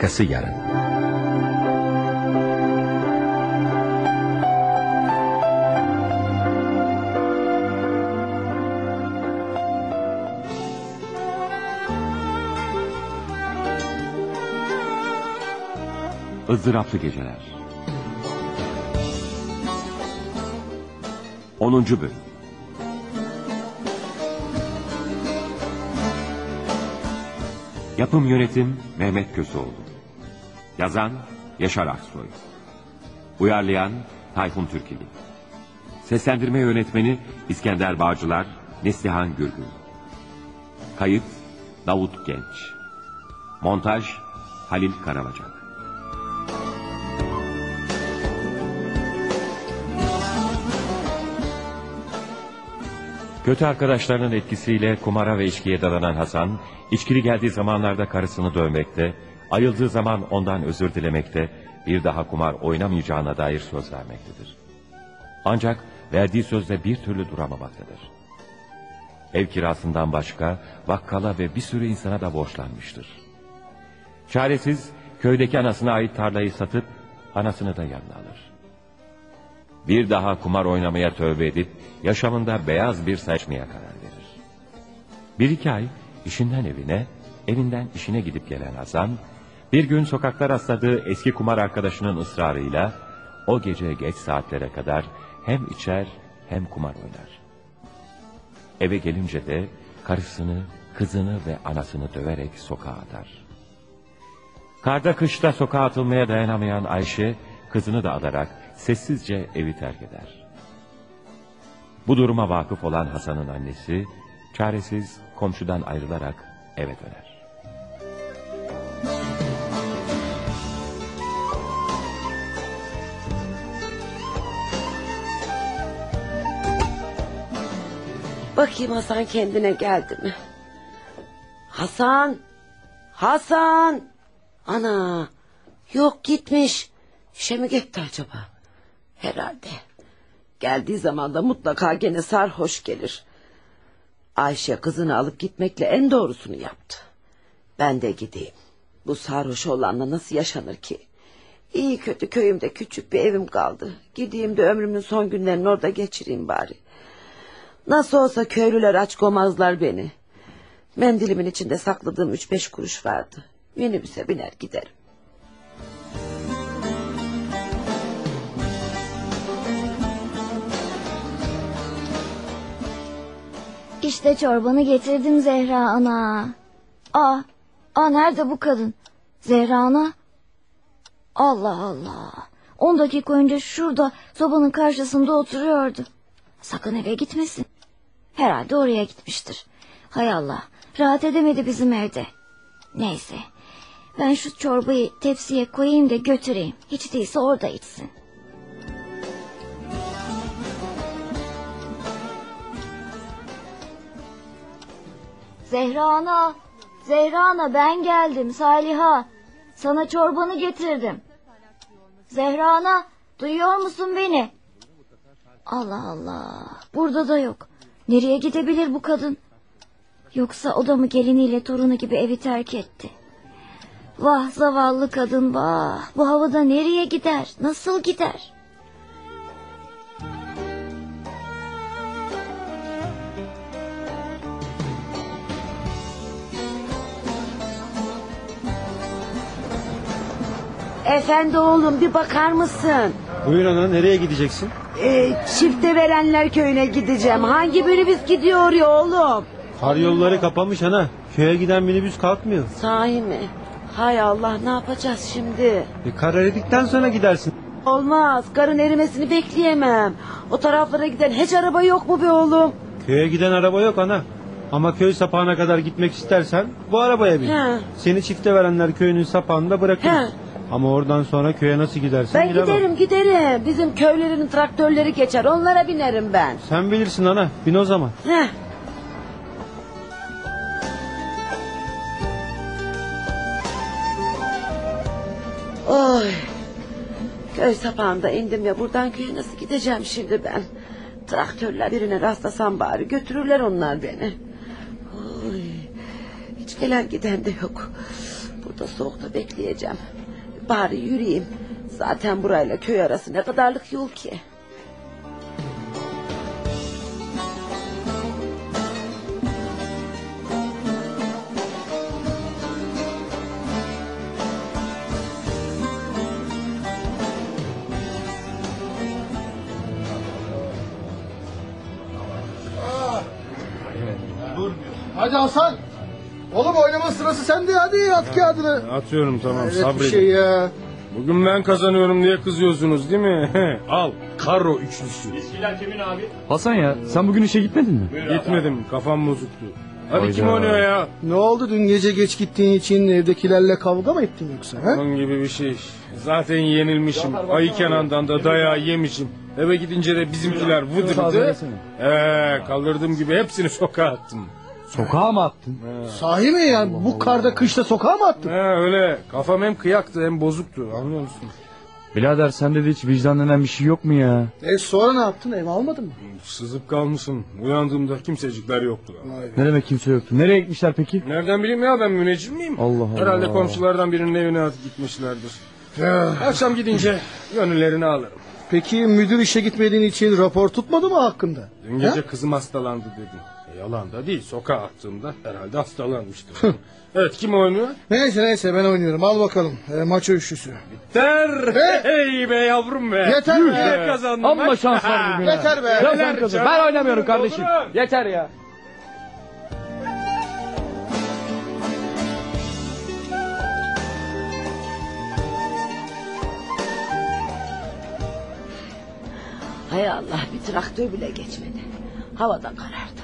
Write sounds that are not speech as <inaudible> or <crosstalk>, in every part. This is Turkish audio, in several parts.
Arkası yarın. ızdıraplı geceler. 10. bölüm. Yapım yönetim Mehmet Köseoğlu. Yazan Yaşar Aksoy. Uyarlayan Tayfun Türkili. Seslendirme yönetmeni İskender Bağcılar, Neslihan Gürgün. Kayıt Davut Genç. Montaj Halil Karabacak. Kötü arkadaşlarının etkisiyle kumara ve içkiye dalanan Hasan, içkili geldiği zamanlarda karısını dövmekte, ayıldığı zaman ondan özür dilemekte, bir daha kumar oynamayacağına dair söz vermektedir. Ancak verdiği sözde bir türlü duramamaktadır. Ev kirasından başka bakkala ve bir sürü insana da borçlanmıştır. Çaresiz köydeki anasına ait tarlayı satıp anasını da yanına alır. Bir daha kumar oynamaya tövbe edip yaşamında beyaz bir seçmeye karar verir. Bir iki ay işinden evine, evinden işine gidip gelen Hasan, bir gün sokakta rastladığı eski kumar arkadaşının ısrarıyla o gece geç saatlere kadar hem içer hem kumar oynar. Eve gelince de karısını, kızını ve anasını döverek sokağa atar. Karda kışta sokağa atılmaya dayanamayan Ayşe, kızını da alarak sessizce evi terk eder. Bu duruma vakıf olan Hasan'ın annesi, çaresiz komşudan ayrılarak eve döner. Bakayım Hasan kendine geldi mi? Hasan! Hasan! Ana! Yok gitmiş. İşe mi gitti acaba? Herhalde. Geldiği zaman da mutlaka gene sarhoş gelir. Ayşe kızını alıp gitmekle en doğrusunu yaptı. Ben de gideyim. Bu sarhoş olanla nasıl yaşanır ki? İyi kötü köyümde küçük bir evim kaldı. Gideyim de ömrümün son günlerini orada geçireyim bari. Nasıl olsa köylüler aç komazlar beni. Mendilimin içinde sakladığım üç beş kuruş vardı. Minibüse biner giderim. İşte çorbanı getirdim Zehra ana. Aa, aa nerede bu kadın? Zehra ana. Allah Allah. On dakika önce şurada sobanın karşısında oturuyordu. Sakın eve gitmesin. Herhalde oraya gitmiştir. Hay Allah. Rahat edemedi bizim evde. Neyse. Ben şu çorbayı tepsiye koyayım da götüreyim. Hiç değilse orada içsin. Zehra ana, Zehra ana ben geldim Saliha. Sana çorbanı getirdim. Zehra ana, duyuyor musun beni? Allah Allah, burada da yok. Nereye gidebilir bu kadın? Yoksa o da mı geliniyle torunu gibi evi terk etti? Vah zavallı kadın vah. Bu havada nereye gider? Nasıl gider? Efendi oğlum bir bakar mısın? Buyur ana nereye gideceksin? Ee, çifte verenler köyüne gideceğim. Hangi minibüs gidiyor oraya oğlum? Kar yolları kapamış ana. Köye giden minibüs kalkmıyor. Sahi mi? Hay Allah ne yapacağız şimdi? E, kar eridikten sonra gidersin. Olmaz karın erimesini bekleyemem. O taraflara giden hiç araba yok mu be oğlum? Köye giden araba yok ana. Ama köy sapağına kadar gitmek istersen bu arabaya bin. He. Seni çifte verenler köyünün sapağında bırakır. He. Ama oradan sonra köye nasıl gidersin Ben bilemem. giderim giderim. Bizim köylerin traktörleri geçer onlara binerim ben. Sen bilirsin ana bin o zaman. Heh. Oy. Köy sapağında indim ya buradan köye nasıl gideceğim şimdi ben? Traktörler birine rastlasam bari götürürler onlar beni. Oy. Hiç gelen giden de yok. Burada soğukta bekleyeceğim. Bari yürüyeyim. Zaten burayla köy arası ne kadarlık yol ki? Hadi Hasan. Oğlum oynama sırası sende hadi at kağıdını. Atıyorum tamam Evet bir sabredin. şey ya. Bugün ben kazanıyorum diye kızıyorsunuz değil mi? <laughs> Al karo üçlüsü. Hasan ya sen bugün işe gitmedin mi? Gitmedim kafam bozuktu. Hadi Hayda. kim oynuyor ya? Ne oldu dün gece geç gittiğin için evdekilerle kavga mı ettin yoksa? Ha? Onun gibi bir şey. Zaten yenilmişim. Ayı Kenan'dan da dayağı yemişim. Eve gidince de bizimkiler vıdı Taze vıdı. desene. Ee, kaldırdığım gibi hepsini sokağa attım. Sokağa mı attın? Sahi mi yani bu karda kışta sokağa mı attın? He öyle. Kafam hem kıyaktı hem bozuktu. Anlıyor musun? Birader sende de hiç vicdan denen bir şey yok mu ya? E sonra ne yaptın ev almadın mı? Sızıp kalmışım. Uyandığımda kimsecikler yoktu. Ne demek kimse yoktu? Nereye gitmişler peki? Nereden bileyim ya ben müneccim miyim? Allah Allah. Herhalde komşulardan birinin evine atıp gitmişlerdir. Akşam gidince gönüllerini alırım. Peki müdür işe gitmediğin için rapor tutmadı mı hakkında? Dün gece kızım hastalandı dedin. Yalan da değil. Sokağa attığımda herhalde hastalanmıştır. <laughs> evet kim oynuyor? Neyse neyse ben oynuyorum al bakalım e, maç üçlüsü. Ter. Hey be yavrum be. Yeter Yuh be. kazandım. Amma bak. şans var bugün. Yeter be. Ya sen kazan. Ben oynamıyorum kardeşim. Yeter ya. Hay Allah bir traktör bile geçmedi. Havada karardı.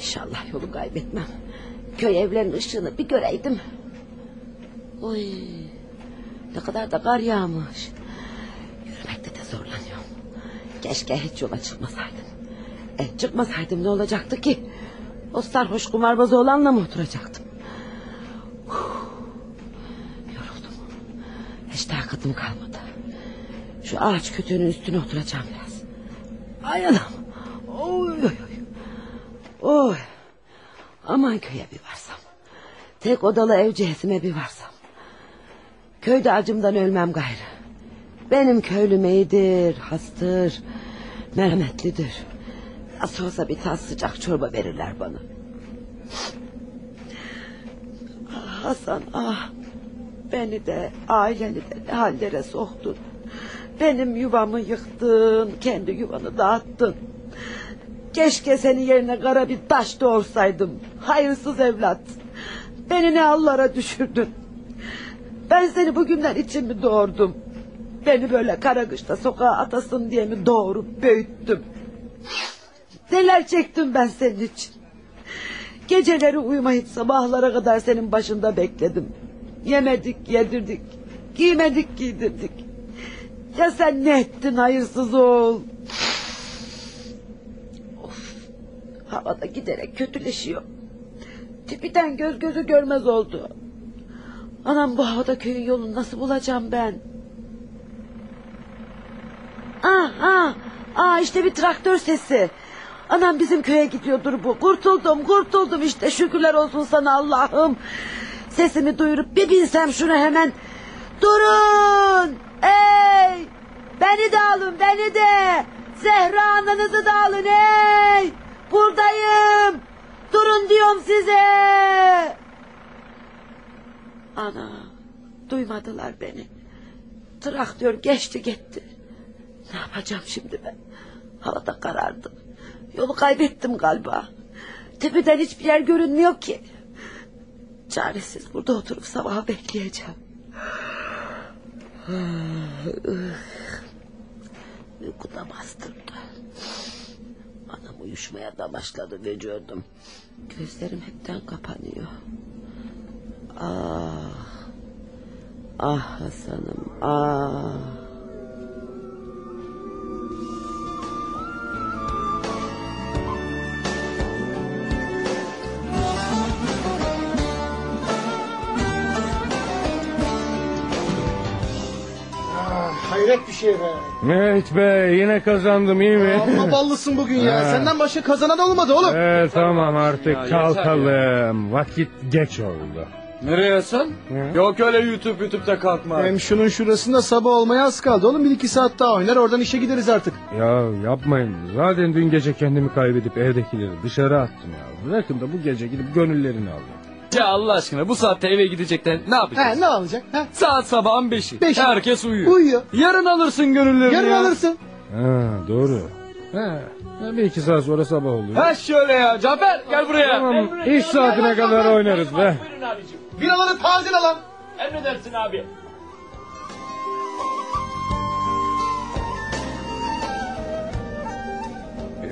İnşallah yolu kaybetmem. Köy evlerinin ışığını bir göreydim. Oy, ne kadar da kar yağmış. Yürümekte de zorlanıyorum. Keşke hiç yola çıkmasaydım. E, çıkmasaydım ne olacaktı ki? O sarhoş kumarbaz oğlanla mı oturacaktım? Huh, Yoruldum. Hiç takatim kalmadı. Şu ağaç kütüğünün üstüne oturacağım biraz. Ay anam. Oy oy oy. Oy. Aman köye bir varsam. Tek odalı ev cihetime bir varsam. Köyde acımdan ölmem gayrı. Benim köylüm iyidir, hastır, merhametlidir. Nasıl olsa bir tas sıcak çorba verirler bana. Ah Hasan ah. Beni de aileni de ne hallere soktun. Benim yuvamı yıktın, kendi yuvanı dağıttın. Keşke senin yerine kara bir taş doğursaydım. Hayırsız evlat. Beni ne hallara düşürdün. Ben seni bugünler için mi doğurdum? Beni böyle kara kışta sokağa atasın diye mi doğurup büyüttüm? Neler çektim ben senin için. Geceleri uyumayıp sabahlara kadar senin başında bekledim. Yemedik, yedirdik. Giymedik, giydirdik. Ya sen ne ettin hayırsız oğul? Havada giderek kötüleşiyor. Tipiden göz gözü görmez oldu. Anam bu havada köyün yolunu nasıl bulacağım ben? Ah ah ah işte bir traktör sesi. Anam bizim köye gidiyordur bu. Kurtuldum kurtuldum işte şükürler olsun sana Allah'ım. Sesimi duyurup bir binsem şuna hemen. Durun! Ey! Beni de alın beni de! Zehra ananızı da alın ey! Buradayım! Durun diyorum size! Ana! Duymadılar beni. Traktör geçti gitti. Ne yapacağım şimdi ben? Havada karardı. Yolu kaybettim galiba. Tepeden hiçbir yer görünmüyor ki. Çaresiz burada oturup sabaha bekleyeceğim. <sighs> Uyku da bastırdı. Anam uyuşmaya da başladı vücudum. Gözlerim hepten kapanıyor. Ah. Ah Hasan'ım ah. Hayret bir şey be. Evet be yine kazandım iyi mi? Amma ballısın bugün ya. Senden başka kazanan olmadı oğlum. Evet tamam artık kalkalım. Vakit geç oldu. Nereye Hasan? Yok öyle YouTube YouTube'da kalkma. Hem şunun şurasında sabah olmaya az kaldı. Oğlum bir iki saat daha oynar oradan işe gideriz artık. Ya yapmayın. Zaten dün gece kendimi kaybedip evdekileri dışarı attım ya. Bırakın da bu gece gidip gönüllerini alayım. Ya Allah aşkına bu saatte eve gidecekten ne yapacağız? He ne olacak? He? Saat sabahın beşi. Beşi. Herkes uyuyor. Uyuyor. Yarın alırsın gönüllerini Yarın ya. alırsın. Ha doğru. Ha, ya bir iki saat sonra sabah oluyor. Ha şöyle ya Cafer gel buraya. Tamam iş saatine kadar oynarız be. Biraları taze alalım. Emredersin abi.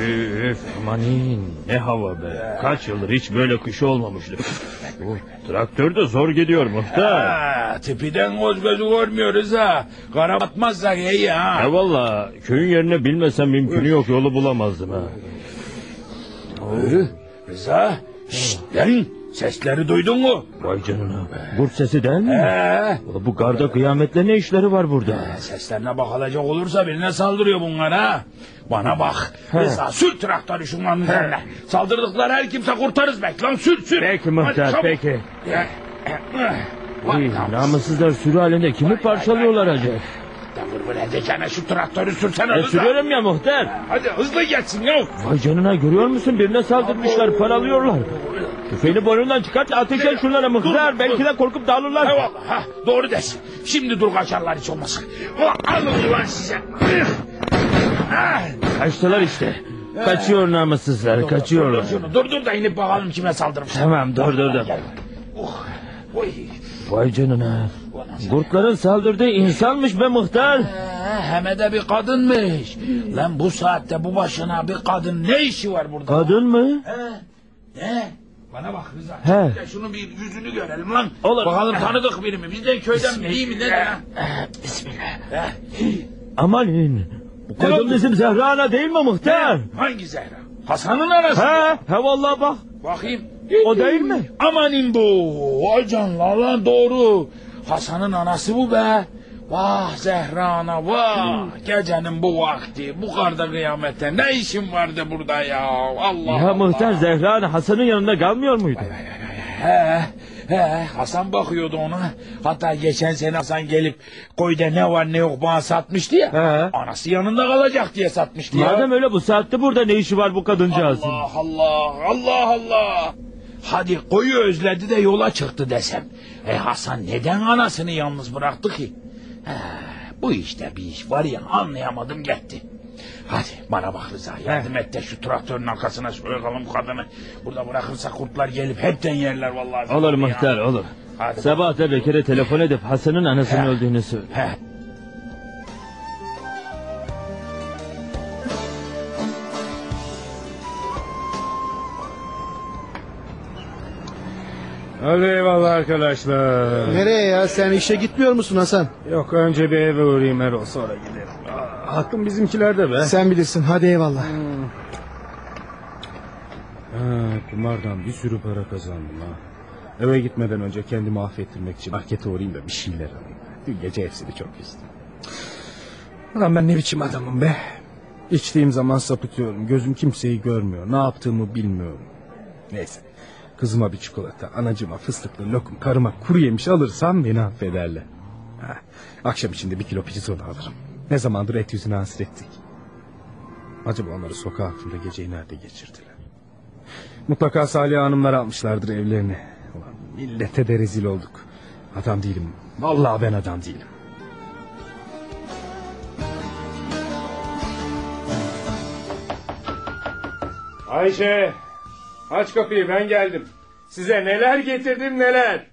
Üf amanin ne hava be. Kaç yıldır hiç böyle kış olmamıştı. Bu traktör de zor gidiyor muhtar. Ha, tipiden göz gözü görmüyoruz ha. Kara batmazsak iyi ha. Ya valla köyün yerine bilmesem mümkünü yok yolu bulamazdım ha. Rıza, şşt lan sesleri duydun mu? Vay canına. Kurt sesi değil mi? Ulan Bu garda kıyametle ne işleri var burada? Seslerine bakılacak olursa birine saldırıyor bunlar ha. Bana bak. Rıza sür traktörü şunların üzerine. Saldırdıkları her kimse kurtarız bek lan sür sür. Peki Hadi muhtar çabuk. peki. Uy, namussuz. namussuzlar sürü halinde kimi parçalıyorlar acaba? Davul böyle edeceğine şu traktörü sürsene E, sürüyorum ya muhtar. Hadi hızlı geçsin ya. Vay canına görüyor musun birine saldırmışlar paralıyorlar. Tüfeğini boynundan çıkart ateş et şunlara muhtar. Belki de korkup dağılırlar. Eyvallah ha doğru desin. Şimdi dur kaçarlar hiç olmasın. Ulan alın ulan size. Ah, Kaçtılar işte. Kaçıyor namussuzlar kaçıyorlar. Dur şunu dur dur da inip bakalım kime saldırmış. Tamam dur dur dur. Gel. Oh, oy. Vay canına. Kurtların saldırdığı insanmış be muhtar. Hem de bir kadınmış. Lan bu saatte bu başına bir kadın ne işi var burada? Kadın mı? Ne? Bana bak Rıza. He. Ya şunu bir yüzünü görelim lan. Olur. Bakalım tanıdık biri mi? Bizden köyden mi? İyi mi? Ne? ha? Bismillah. Ha, Amanin. Bu kadın bizim Zehra ana değil mi muhtar? Hangi Zehra? Hasan'ın arası. He, he vallahi bak. Bakayım. O değil mi? Amanin bu. Vay canına lan doğru. Hasan'ın anası bu be. Vah Zehra ana vah. Gecenin bu vakti bu karda kıyamette ne işin vardı burada ya. Allah Ya Allah. muhtar Zehra ana Hasan'ın yanında kalmıyor muydu? He, he, Hasan bakıyordu ona. Hatta geçen sene Hasan gelip koyda ne var ne yok bana satmıştı ya. He. Anası yanında kalacak diye satmıştı ya. Madem öyle bu saatte burada ne işi var bu kadıncağızın? Allah Allah Allah Allah. Hadi koyu özledi de yola çıktı desem. E Hasan neden anasını yalnız bıraktı ki? He, bu işte bir iş var ya anlayamadım gitti. Hadi bana bak Rıza yardım et de şu traktörün arkasına soyalım kadını. Burada bırakırsak kurtlar gelip hepten yerler vallahi. Olur muhtar olur. Hadi. Sabah da Bekir'e telefon edip Hasan'ın anasının öldüğünü söyle. He. Hadi eyvallah arkadaşlar. Nereye ya sen işe gitmiyor musun Hasan? Yok önce bir eve uğrayayım Erol sonra giderim. Aa, aklım bizimkilerde be. Sen bilirsin hadi eyvallah. Ha, kumardan bir sürü para kazandım ha. Eve gitmeden önce kendimi affettirmek için markete uğrayayım da bir şeyler alayım. Dün gece hepsini çok içtim. Ulan ben ne biçim adamım be. İçtiğim zaman sapıtıyorum. Gözüm kimseyi görmüyor. Ne yaptığımı bilmiyorum. Neyse. Kızıma bir çikolata, anacıma fıstıklı lokum, karıma kuru yemiş alırsam beni affederler. Ha, akşam içinde bir kilo pirzola alırım. Ne zamandır et yüzüne hasrettik. Acaba onları sokak altında geceyi nerede geçirdiler? Mutlaka Salih Hanımlar almışlardır evlerini. Ulan millete de rezil olduk. Adam değilim. Vallahi ben adam değilim. Ayşe, aç kapıyı ben geldim. Size neler getirdim neler.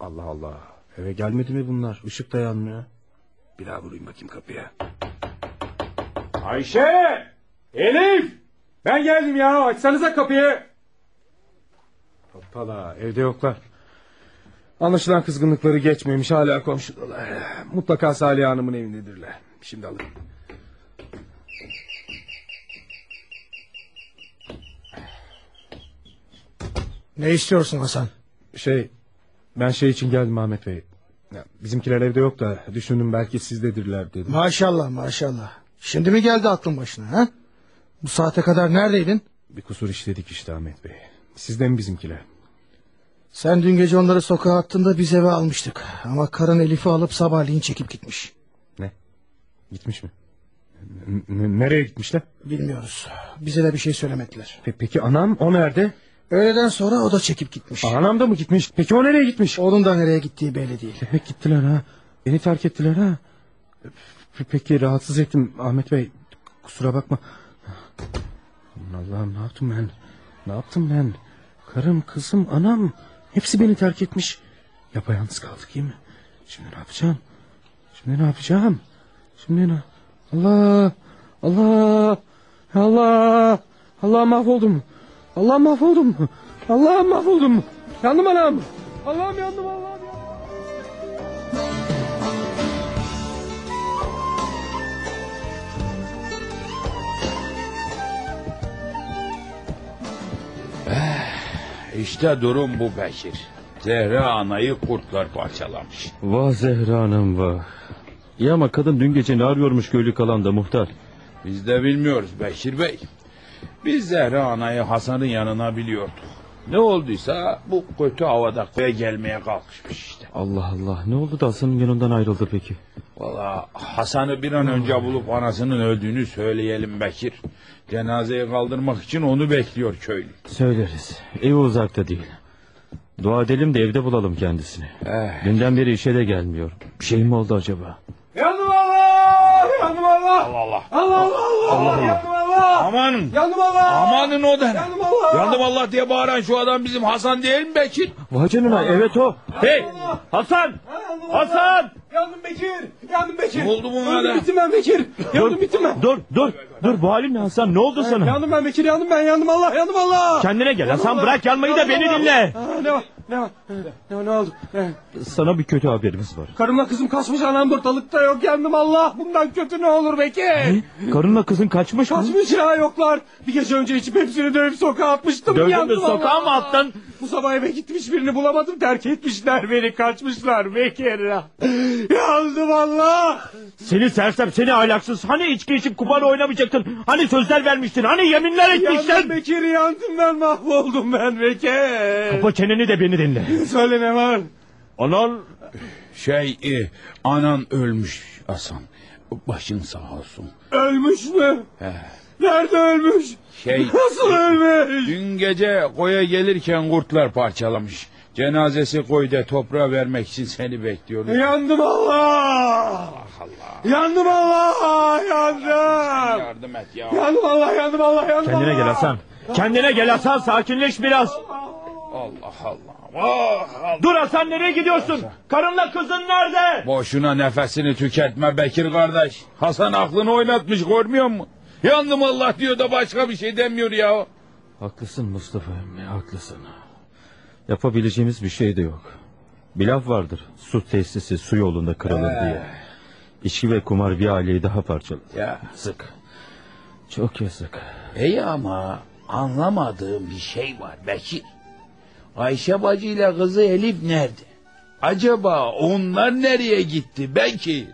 Allah Allah. Eve gelmedi mi bunlar? Işık da yanmıyor. Bir daha vurayım bakayım kapıya. Ayşe! Elif! Ben geldim ya açsanıza kapıyı. Hoppala evde yoklar. Anlaşılan kızgınlıkları geçmemiş hala komşudalar. Mutlaka Salih Hanım'ın evindedirler. Şimdi alırım. Ne istiyorsun Hasan? Şey ben şey için geldim Ahmet Bey. Ya, bizimkiler evde yok da düşündüm belki sizdedirler dedim. Maşallah maşallah. Şimdi mi geldi aklın başına ha? Bu saate kadar neredeydin? Bir kusur işledik işte Ahmet Bey. Sizden mi bizimkiler? Sen dün gece onları sokağa attığında biz eve almıştık. Ama karın Elif'i alıp sabahleyin çekip gitmiş. Gitmiş mi? N- nereye gitmişler? Bilmiyoruz. Bize de bir şey söylemediler. Pe- peki anam o nerede? Öğleden sonra o da çekip gitmiş. Anam da mı gitmiş? Peki o nereye gitmiş? Onun da nereye gittiği belli değil. Demek gittiler ha. Beni terk ettiler ha. Pe- Peki rahatsız ettim Ahmet Bey. Kusura bakma. Allah'ım ne yaptım ben? Ne yaptım ben? Karım, kızım, anam. Hepsi beni terk etmiş. Yapayalnız kaldık iyi mi? Şimdi ne yapacağım? Şimdi ne yapacağım? Şimdi ne? Allah! Allah! Allah! Allah mahvoldum. Allah mahvoldum. Allah mahvoldum. Yandım anam. Allah'ım yandım Allah'ım yandım. İşte durum bu Bekir. Zehra anayı kurtlar parçalamış. Vah Zehra Hanım vah. İyi ama kadın dün gece ne arıyormuş köylü kalanda muhtar? Biz de bilmiyoruz Bekir Bey. Biz Zehra anayı Hasan'ın yanına biliyorduk. Ne olduysa bu kötü havada köye gelmeye kalkışmış işte. Allah Allah ne oldu da Hasan'ın yanından ayrıldı peki? Valla Hasan'ı bir an önce bulup anasının öldüğünü söyleyelim Bekir. Cenazeyi kaldırmak için onu bekliyor köylü. Söyleriz. Evi uzakta değil. Dua edelim de evde bulalım kendisini. Eh. Dünden beri işe de gelmiyor. Bir şey mi oldu acaba? Yandım Allah! Yandım Allah! Allah Allah. Allah Allah Allah! Yandım Allah! Amanın. Yandım Allah! Amanın o da. Yandım Allah! Yandım Allah diye bağıran şu adam bizim Hasan değil mi Bekir? Vay canına evet o. Hey Hasan! Hasan! Yandım Bekir! Yandım Bekir! Ne oldu bunlara? Öldüm bittim ben Bekir! Yandım bittim ben! Dur dur dur bu halin ne Hasan ne oldu sana? Yandım ben Bekir yandım ben yandım Allah yandım Allah! Kendine gel Hasan bırak yanmayı da beni dinle. Aa, ne var ne var ne, ne oldu? Ne? Sana bir kötü haberimiz var. Karımla kızım kaçmış anam ortalıkta yok yandım Allah! Bundan kötü ne olur Bekir? Karınla kızın kaçmış mı? Kaçmış ya yoklar. Bir gece önce içip hepsini dövüp sokağa atmıştım. Dövdün mü yandım sokağa Allah. mı attın? Bu sabah eve gitmiş birini bulamadım terk etmişler beni kaçmışlar Bekir. Yandım Allah. Seni sersem seni ahlaksız. Hani içki içip kumar oynamayacaktın? Hani sözler vermiştin? Hani yeminler Yandım etmiştin? Bekir yandım ben mahvoldum ben Bekir. Kapa çeneni de beni dinle. Söyle ne var? Anan Şey e, anan ölmüş Hasan. Başın sağ olsun. Ölmüş mü? He. Nerede ölmüş? Şey Nasıl ölmüş? dün gece koya gelirken kurtlar parçalamış. Cenazesi koyda toprağa vermek için seni bekliyordu. Yandım Allah. Yandım Allah. Yandım. Yardım et ya. Yandım Allah yandım Allah yandım kendine Allah. gel Hasan. Kendine gel Hasan sakinleş biraz. Allah Allah. Ah, Allah. Dur Hasan nereye gidiyorsun? Karınla kızın nerede? Boşuna nefesini tüketme Bekir kardeş. Hasan aklını oynatmış görmüyor musun? Yandım Allah diyor da başka bir şey demiyor ya. Haklısın Mustafa emmi haklısın. Yapabileceğimiz bir şey de yok. Bir laf vardır. Su tesisi su yolunda kırılır diye. İçki ve kumar bir aileyi daha parçaladı. Ya. Yazık. Çok yazık. İyi ama anlamadığım bir şey var Bekir. Ayşe bacı ile kızı Elif nerede? Acaba onlar nereye gitti Bekir?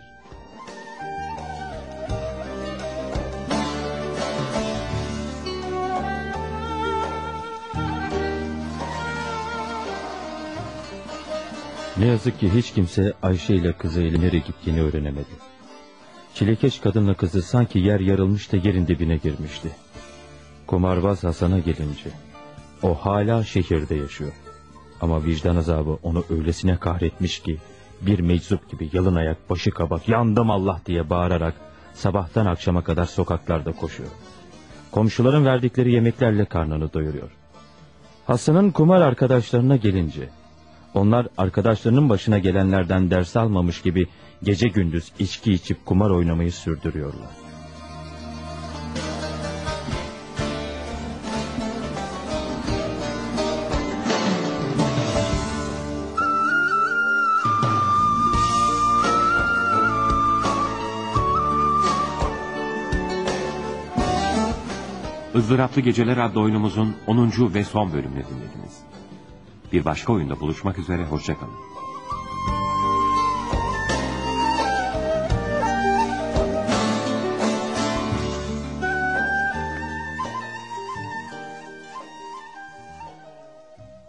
Ne yazık ki hiç kimse Ayşe ile kızı eli nereye gittiğini öğrenemedi. Çilekeş kadınla kızı sanki yer yarılmış da yerin dibine girmişti. Kumarbaz Hasan'a gelince, o hala şehirde yaşıyor. Ama vicdan azabı onu öylesine kahretmiş ki, bir meczup gibi yalın ayak başı kabak yandım Allah diye bağırarak sabahtan akşama kadar sokaklarda koşuyor. Komşuların verdikleri yemeklerle karnını doyuruyor. Hasan'ın kumar arkadaşlarına gelince, onlar arkadaşlarının başına gelenlerden ders almamış gibi gece gündüz içki içip kumar oynamayı sürdürüyorlar. Izdıraplı Geceler adlı oyunumuzun 10. ve son bölümünü dinlediniz. Bir başka oyunda buluşmak üzere, hoşçakalın.